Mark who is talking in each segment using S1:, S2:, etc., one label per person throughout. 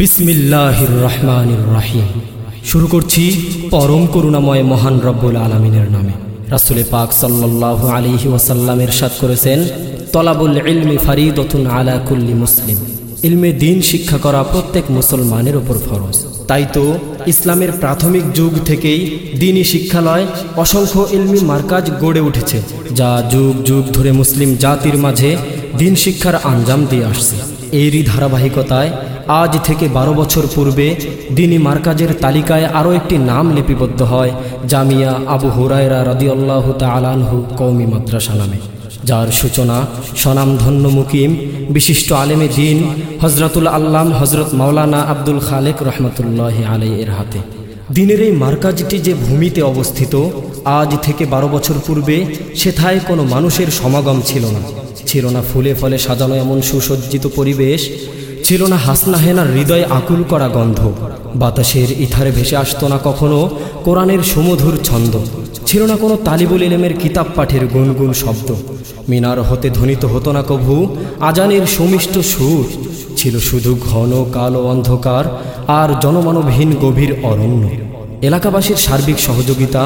S1: বিসমিল্লাহির রহমানির রাহিম। শুরু করছি পরম করুণাময় মহান রব্বুল আলমিনের নামে। রাসুলে পাক সাল্লাহ আলিহি ওয়াসাল্লামের সাদ করেছেন, তলাবুল ইলমি ফারিদতুন আলা কুল্লি মুসলিম। ইলমে দিন শিক্ষা করা প্রত্যেক মুসলমানের ওপর ফরজ। তাই তো ইসলামের প্রাথমিক যুগ থেকেই দিনই শিক্ষালয় অসংখ্য ইলমি মার্কাজ গড়ে উঠেছে, যা যুগ যুগ ধরে মুসলিম জাতির মাঝে দিন শিক্ষার আঞ্জাম দিয়ে আসছে। এরই ধারাবাহিকতায় আজ থেকে বারো বছর পূর্বে দিনী মার্কাজের তালিকায় আরও একটি নাম লিপিবদ্ধ হয়, জামিয়া আবু হুরায়রা রদিউল্লাহ তালানহু কৌমি মাদ্রাসা নামে। যার সূচনা স্বনামধন্য মুকিম, বিশিষ্ট আলেমে দিন হজরতুল আল্লাম হজরত মাওলানা আব্দুল খালেক রহমতুল্লাহ আলাই এর হাতে। দিনের এই মার্কাজটি যে ভূমিতে অবস্থিত, আজ থেকে বারো বছর পূর্বে সেথায় কোনো মানুষের সমাগম ছিল না। ছিল না ফুলে ফলে সাজানো এমন সুসজ্জিত পরিবেশ ছিল না হাসনা হেনার হৃদয় আকুল করা গন্ধ। বাতাসের ইথারে ভেসে আসতো না কখনো কোরআনের সুমধুর ছন্দ। ছিল না কোনো তালিবুল ইলেমের কিতাব পাঠের গুনগুন শব্দ। মিনার হতে ধ্বনিত হতো না কভু আজানের সুমিষ্ট সুর। ছিল শুধু ঘন কালো অন্ধকার আর জনমানবহীন গভীর অরণ্য। এলাকাবাসীর সার্বিক সহযোগিতা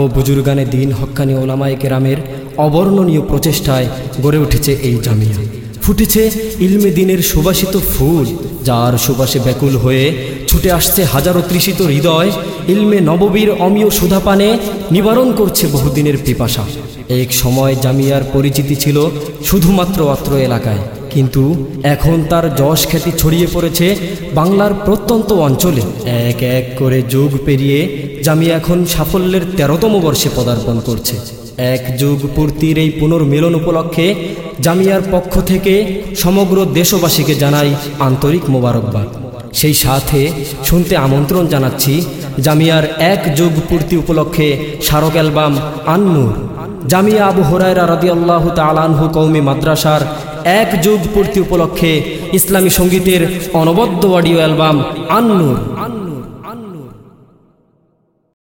S1: ও বুজুর্গানে দিন হক্কানি ওলামায় কেরামের অবর্ণনীয় প্রচেষ্টায় গড়ে উঠেছে এই জামিয়া। ফুটেছে ইলমে দিনের সুবাসিত ফুল, যার সুবাসে ব্যাকুল হয়ে ছুটে আসছে হাজারো তৃষিত হৃদয়। ইলমে নববীর অমীয় সুধাপানে নিবারণ করছে বহুদিনের পিপাসা। এক সময় জামিয়ার পরিচিতি ছিল শুধুমাত্র অত্র এলাকায়, কিন্তু এখন তার যশ খ্যাতি ছড়িয়ে পড়েছে বাংলার প্রত্যন্ত অঞ্চলে। এক এক করে যুগ পেরিয়ে জামিয়া এখন সাফল্যের তেরোতম বর্ষে পদার্পণ করছে। এক যুগ পূর্তির এই পুনর্মিলন উপলক্ষে জামিয়ার পক্ষ থেকে সমগ্র দেশবাসীকে জানাই আন্তরিক মোবারকবাদ। সেই সাথে শুনতে আমন্ত্রণ জানাচ্ছি জামিয়ার এক যুগ পূর্তি উপলক্ষে স্মারক অ্যালবাম আন্নুর। জামিয়া আবু হরায়রা রাদি আল্লাহ তালানহু কৌমি মাদ্রাসার এক যুগ পূর্তি উপলক্ষে ইসলামী সঙ্গীতের অনবদ্য অডিও অ্যালবাম আন্নুর।